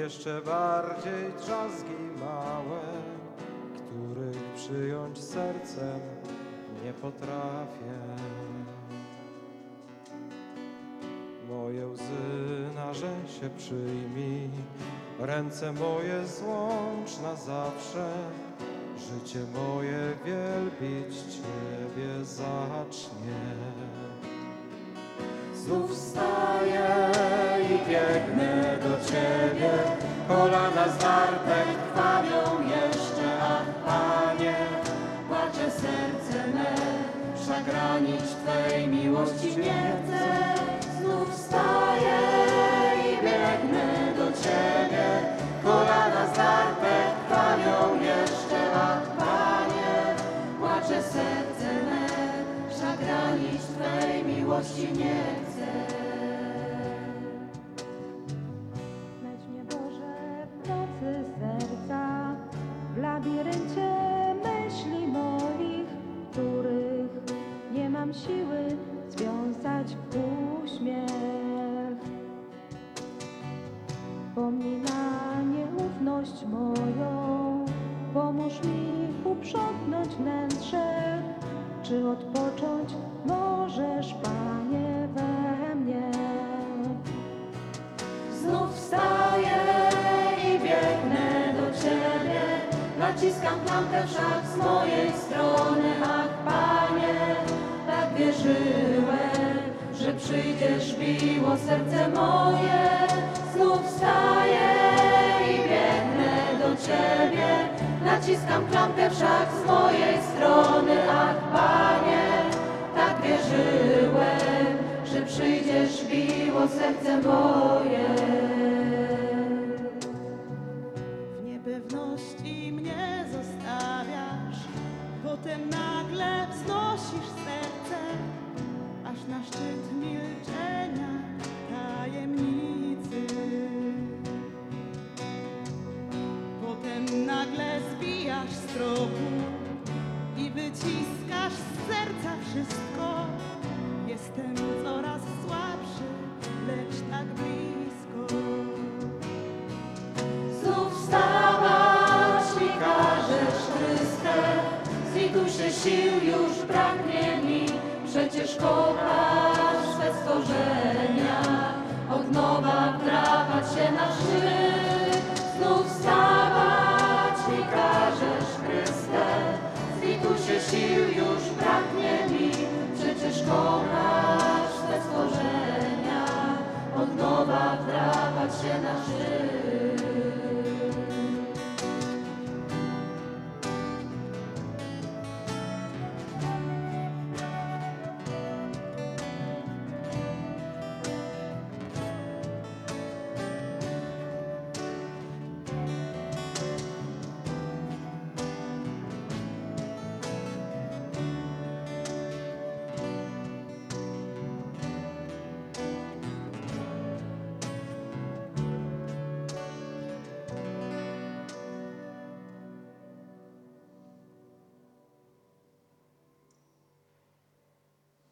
jeszcze bardziej drzazgi małe, których przyjąć sercem nie potrafię. Moje łzy na się przyjmij, ręce moje złącz na zawsze, życie moje wielbić Ciebie zacznie. Znów wstaję i biegnę kolana zdarte krwawią jeszcze, ach Panie, Płacze serce me, wszak Twej miłości nie chcę. Znów wstaję i biegnę do Ciebie, kolana zdarte krwawią jeszcze, ach Panie. Płacze serce me, wszak Twej miłości nie chcę. Siły związać w uśmiech. Pomnij na nieufność moją, pomóż mi uprzątnąć wnętrze, czy odpocząć możesz, Panie, we mnie. Znów wstaję i biegnę do Ciebie, naciskam klamkę wszak z mojej strony, ach Panie, wierzyłem, że przyjdziesz, biło serce moje. Znów wstaję i biegnę do Ciebie, naciskam klamkę wszak z mojej strony, ach Panie, tak wierzyłem, że przyjdziesz, biło serce moje. W niepewności mnie zostawiasz, potem nagle wznosisz nagle zbijasz z tropu i wyciskasz z serca wszystko. Jestem coraz słabszy, lecz tak blisko. Znów wstawasz i każesz trystę, z ich duszy sił już braknie mi. Przecież kochasz swe stworzenia, od nowa wdrapać się na szczyt. sił już braknie mi, przecież kocham.